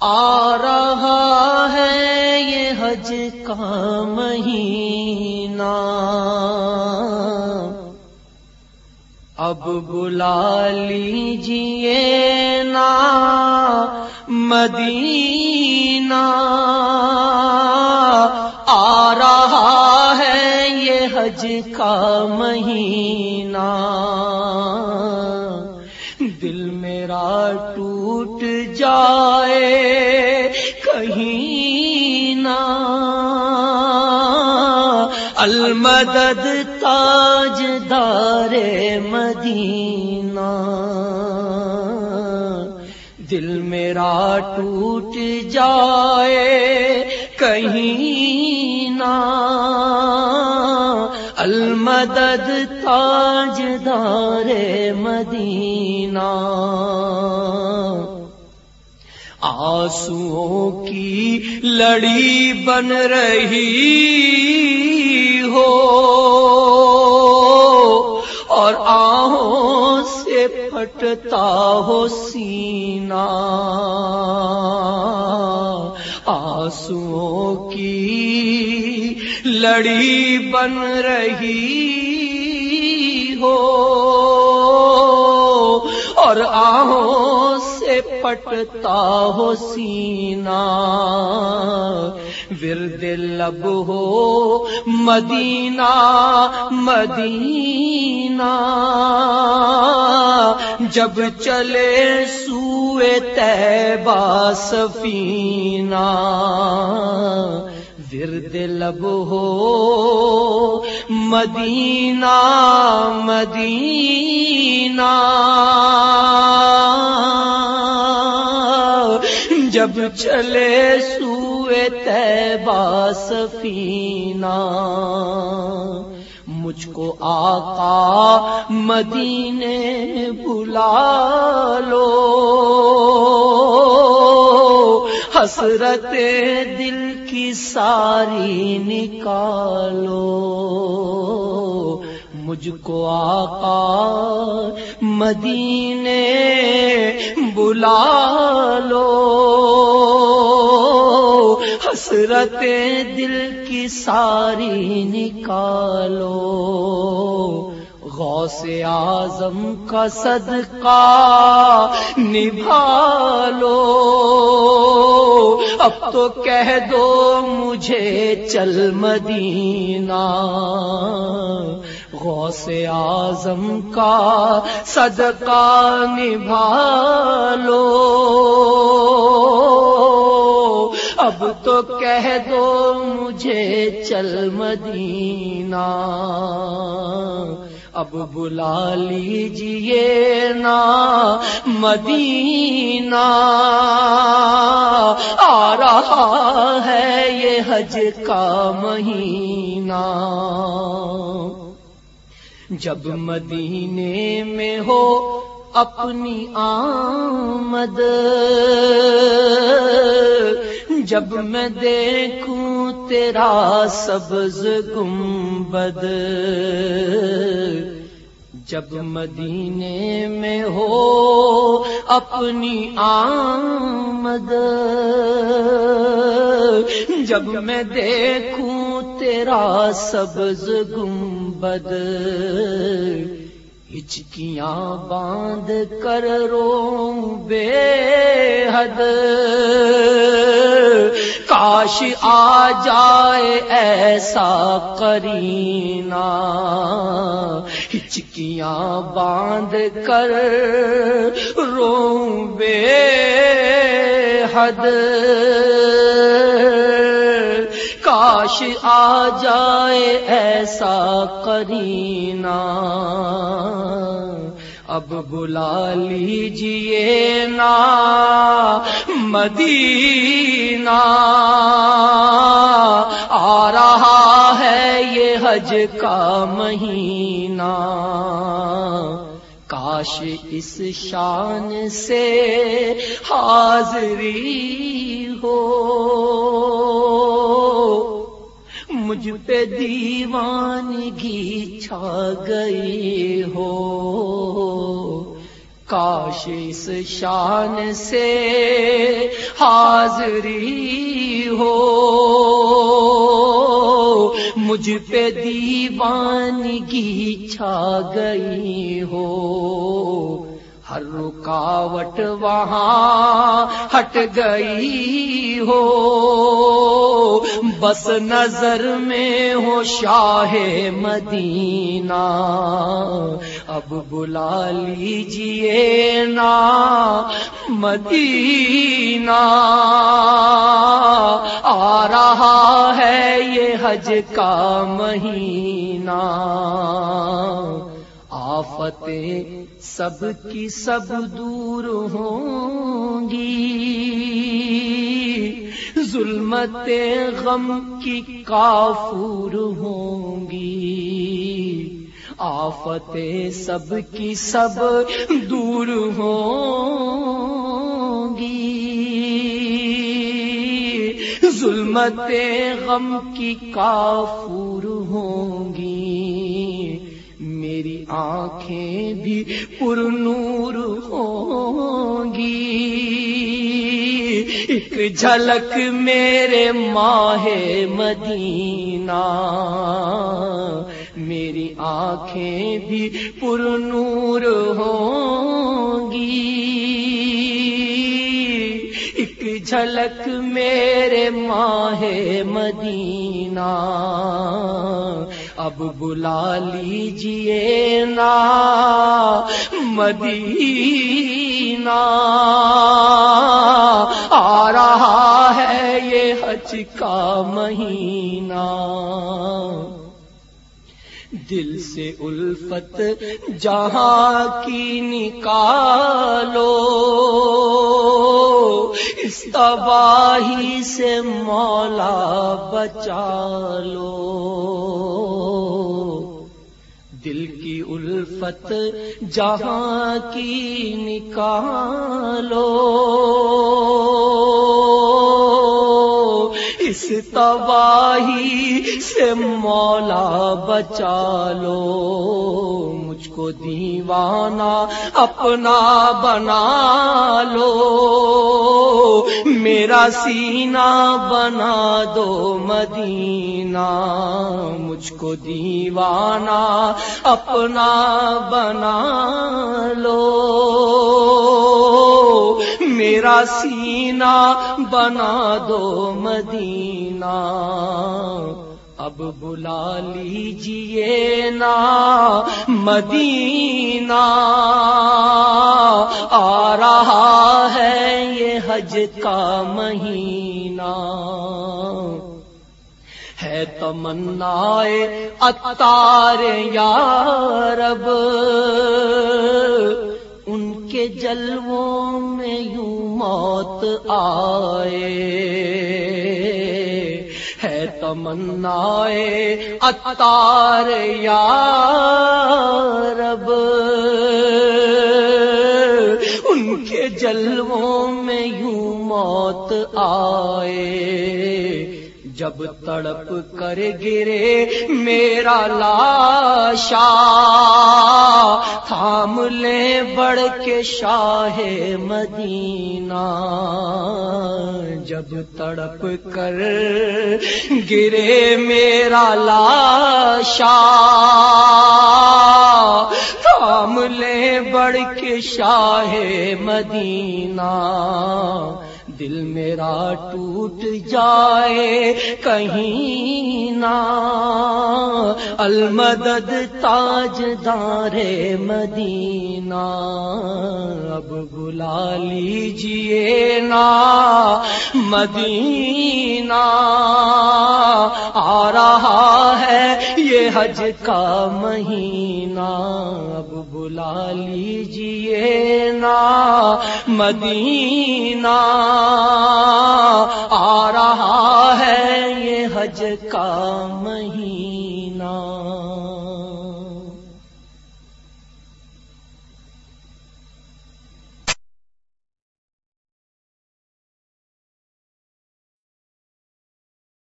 آ رہا ہے یہ حج کا مہینہ۔ اب بلا لیجیے نا مدینہ۔ آ رہا ہے یہ حج کا مہینہ۔ المدد تاج دار مدینہ۔ دل میرا ٹوٹ جائے کہیں نہ۔ المدد تاج دار مدینہ۔ آسو کی لڑی بن رہی۔ ہو اور آہوں سے پھٹتا ہو سینا آسو کی لڑی بن رہی ہو اور آہوں سے پٹتا ہو سینا ورد لب ہو، مدینہ مدینہ۔ جب چلے سوئے تیبا سفینہ۔ ورد لب ہو، مدینہ مدینہ۔ جب چلے سوئے تیبا سفینہ۔ مجھ کو آقا مدینے بلا لو۔ حسرت دل کی ساری نکالو۔ مجھ کو آقا مدینے بلا لو۔ حسرت دل کی ساری نکالو۔ غوث آزم کا صدقہ نبھا لو اب تو کہہ دو مجھے چل مدینہ۔ غوث آزم کا صدقہ نبھا لو اب تو کہہ دو مجھے چل مدینہ۔ اب بلا لیجیے نا مدینہ۔ آ رہا ہے یہ حج کا مہینہ۔ جب مدینے میں ہو اپنی آمد جب میں دیکھوں تیرا سبز گنبد، جب مدینے میں ہو اپنی آمد، جب میں دیکھوں تیرا سبز گنبد، ہچکیاں باندھ کر رو بے حد۔ کاش آ جائے ایسا کرینا ہچکیاں باندھ کر رو بے حد۔ کاش آ جائے ایسا کرینا اب بلا لیجیے نا مدینہ۔ آ رہا ہے یہ حج کا مہینہ۔ کاش اس شان سے حاضری ہو۔ مجھ پہ دیوانگی چھا گئی ہو۔ کاش اس شان سے حاضری ہو۔ مجھ پہ دیوانگی چھا گئی ہو۔ ہر رکاوٹ وہاں ہٹ گئی ہو۔ بس نظر میں ہو شاہ مدینہ۔ اب بلا لیجیے نا مدینہ۔ آ رہا ہے یہ حج کا مہینہ۔ آفتیں سب کی سب دور ہوں گی۔ ظلمت غم کی کافور ہوں گی۔ آفتیں سب کی سب دور ہوں گی۔ ظلمت غم کی کافور ہوں گی۔ آنکھیں بھی پر نور ہوں گی۔ ایک جھلک میرے ماہ مدینہ، میری آنکھیں بھی پر نور ہوں گی۔ ایک جھلک میرے ماہ مدینہ اب بلا لیجیے نا مدینہ۔ آ رہا ہے یہ حج کا مہینہ۔ دل سے الفت، جہاں کی نکالو۔ اس تباہی سے مولا بچا لو۔ دل کی الفت، جہاں کی نکالو۔ اس تباہی سے مولا بچا لو۔ مجھ کو دیوانہ اپنا بنا لو۔ میرا سینہ بنا دو مدینہ۔ مجھ کو دیوانہ اپنا بنا لو۔ میرا سینہ بنا دو مدینہ۔ اب بلا لیجیے نا مدینہ۔ آ رہا ہے یہ حج کا مہینہ۔ ہے تمنا اتار یا رب۔ ان کے جلووں میں یوں موت آئے ہے تمنا اتار یا رب۔ ان کے جلووں میں یوں موت آئے جب تڑپ کر گرے میرا لاشا، تھام لے بڑھ کے شاہ مدینہ۔ جب تڑپ کر گرے میرا لاشا، تھام لے بڑھ کے شاہ مدینہ۔ دل میرا ٹوٹ جائے، کہیں نہ۔ المدد تاج دار مدینہ۔ اب بلا لیجیے نا۔ مدینہ۔ آ رہا ہے یہ حج کا مہینہ۔ اب بلا لیجیے نا مدینہ۔ آ رہا ہے یہ حج کا مہینہ۔